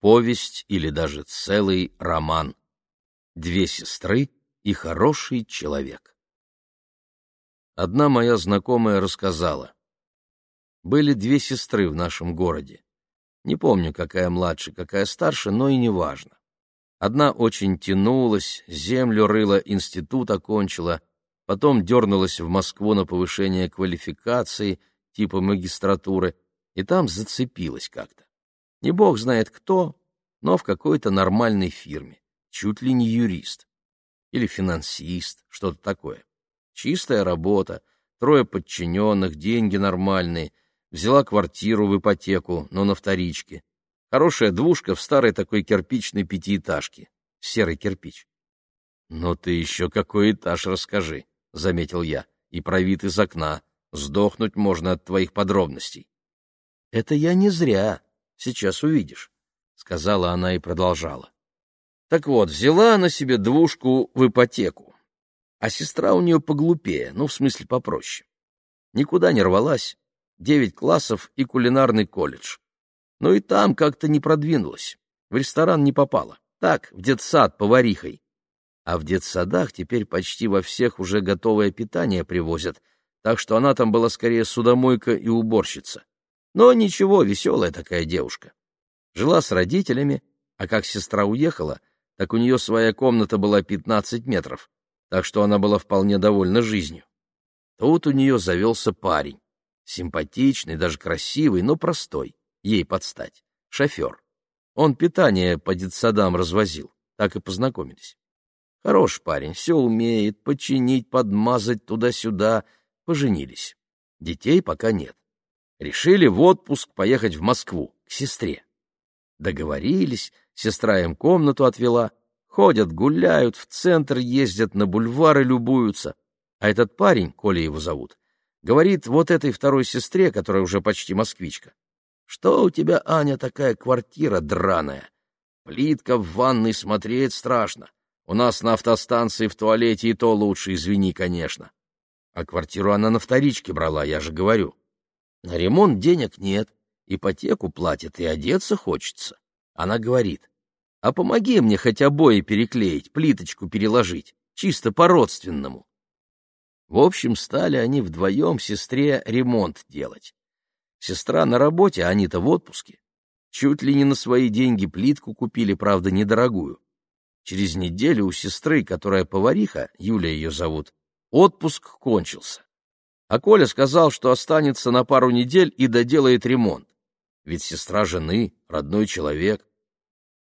повесть или даже целый роман. Две сестры и хороший человек. Одна моя знакомая рассказала. Были две сестры в нашем городе. Не помню, какая младше, какая старше, но и не важно. Одна очень тянулась, землю рыла, институт окончила, потом дернулась в Москву на повышение квалификации, типа магистратуры, и там зацепилась как-то. Не бог знает кто, но в какой-то нормальной фирме, чуть ли не юрист. Или финансист, что-то такое. Чистая работа, трое подчиненных, деньги нормальные, взяла квартиру в ипотеку, но на вторичке. Хорошая двушка в старой такой кирпичной пятиэтажке. Серый кирпич. — Ну ты еще какой этаж расскажи, — заметил я, — и про вид из окна. Сдохнуть можно от твоих подробностей. — Это я не зря. Сейчас увидишь, — сказала она и продолжала. Так вот, взяла она себе двушку в ипотеку, а сестра у нее поглупее, ну, в смысле, попроще. Никуда не рвалась, девять классов и кулинарный колледж. Но и там как-то не продвинулась, в ресторан не попала. Так, в детсад поварихой. А в детсадах теперь почти во всех уже готовое питание привозят, так что она там была скорее судомойка и уборщица. Но ничего, веселая такая девушка. Жила с родителями, а как сестра уехала, так у нее своя комната была 15 метров, так что она была вполне довольна жизнью. Тут у нее завелся парень, симпатичный, даже красивый, но простой, ей подстать, шофер. Он питание по детсадам развозил, так и познакомились. Хороший парень, все умеет, починить, подмазать туда-сюда, поженились. Детей пока нет. Решили в отпуск поехать в Москву, к сестре. Договорились, сестра им комнату отвела, ходят, гуляют, в центр ездят, на бульвары любуются. А этот парень, Коля его зовут, говорит вот этой второй сестре, которая уже почти москвичка, что у тебя, Аня, такая квартира драная? Плитка в ванной смотреть страшно. У нас на автостанции в туалете и то лучше, извини, конечно. А квартиру она на вторичке брала, я же говорю. На ремонт денег нет, ипотеку платит и одеться хочется. Она говорит, а помоги мне хоть обои переклеить, плиточку переложить, чисто по-родственному. В общем, стали они вдвоем сестре ремонт делать. Сестра на работе, а они-то в отпуске. Чуть ли не на свои деньги плитку купили, правда, недорогую. Через неделю у сестры, которая повариха, Юля ее зовут, отпуск кончился. А Коля сказал, что останется на пару недель и доделает ремонт. Ведь сестра жены, родной человек.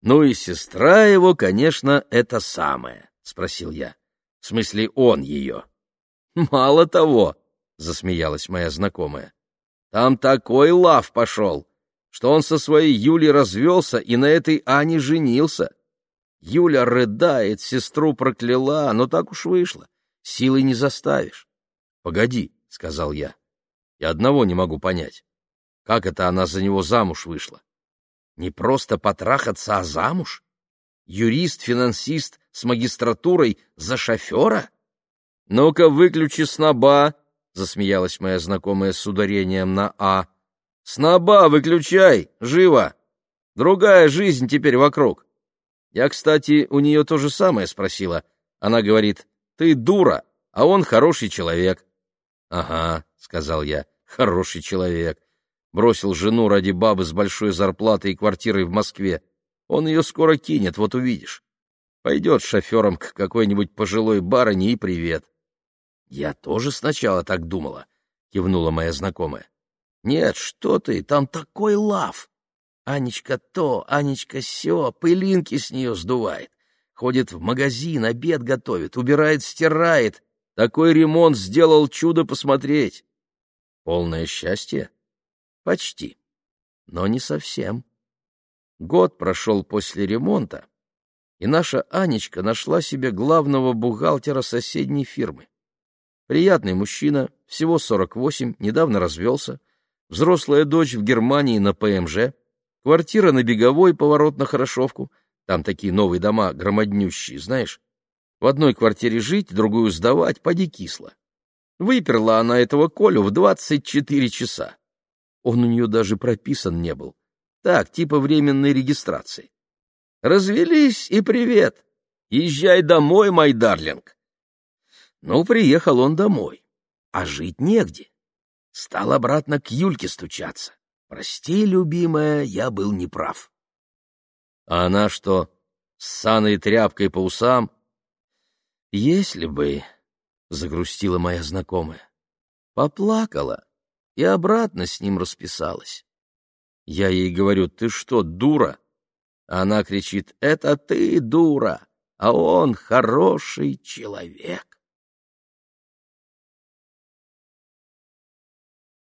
Ну и сестра его, конечно, это самое, спросил я. В смысле, он ее. Мало того, засмеялась моя знакомая. Там такой лав пошел, что он со своей Юлей развелся и на этой Ане женился. Юля рыдает, сестру прокляла, но так уж вышло. Силой не заставишь. — Погоди, — сказал я. — Я одного не могу понять. Как это она за него замуж вышла? Не просто потрахаться, а замуж? Юрист-финансист с магистратурой за шофера? Ну-ка, выключи сноба, — засмеялась моя знакомая с ударением на «а». Сноба выключай, живо! Другая жизнь теперь вокруг. Я, кстати, у нее то же самое спросила. Она говорит, ты дура, а он хороший человек. — Ага, — сказал я, — хороший человек бросил жену ради бабы с большой зарплатой и квартирой в Москве. Он ее скоро кинет, вот увидишь. Пойдет шофером к какой-нибудь пожилой барыне и привет. — Я тоже сначала так думала, — кивнула моя знакомая. — Нет, что ты, там такой лав. Анечка то, Анечка сё, пылинки с нее сдувает. Ходит в магазин, обед готовит, убирает, стирает. Такой ремонт сделал чудо посмотреть. Полное счастье? Почти. Но не совсем. Год прошел после ремонта, и наша Анечка нашла себе главного бухгалтера соседней фирмы. Приятный мужчина, всего 48, недавно развелся, взрослая дочь в Германии на ПМЖ, квартира на Беговой, поворот на Хорошовку, там такие новые дома громаднющие, знаешь. В одной квартире жить, другую сдавать, поди кисло. Выперла она этого Колю в 24 часа. Он у нее даже прописан не был. Так, типа временной регистрации. Развелись и привет. Езжай домой, мой дарлинг. Ну, приехал он домой, а жить негде. Стал обратно к Юльке стучаться. Прости, любимая, я был неправ. А она что, с саной тряпкой по усам? Если бы, — загрустила моя знакомая, — поплакала и обратно с ним расписалась. Я ей говорю, ты что, дура? Она кричит, это ты, дура, а он хороший человек.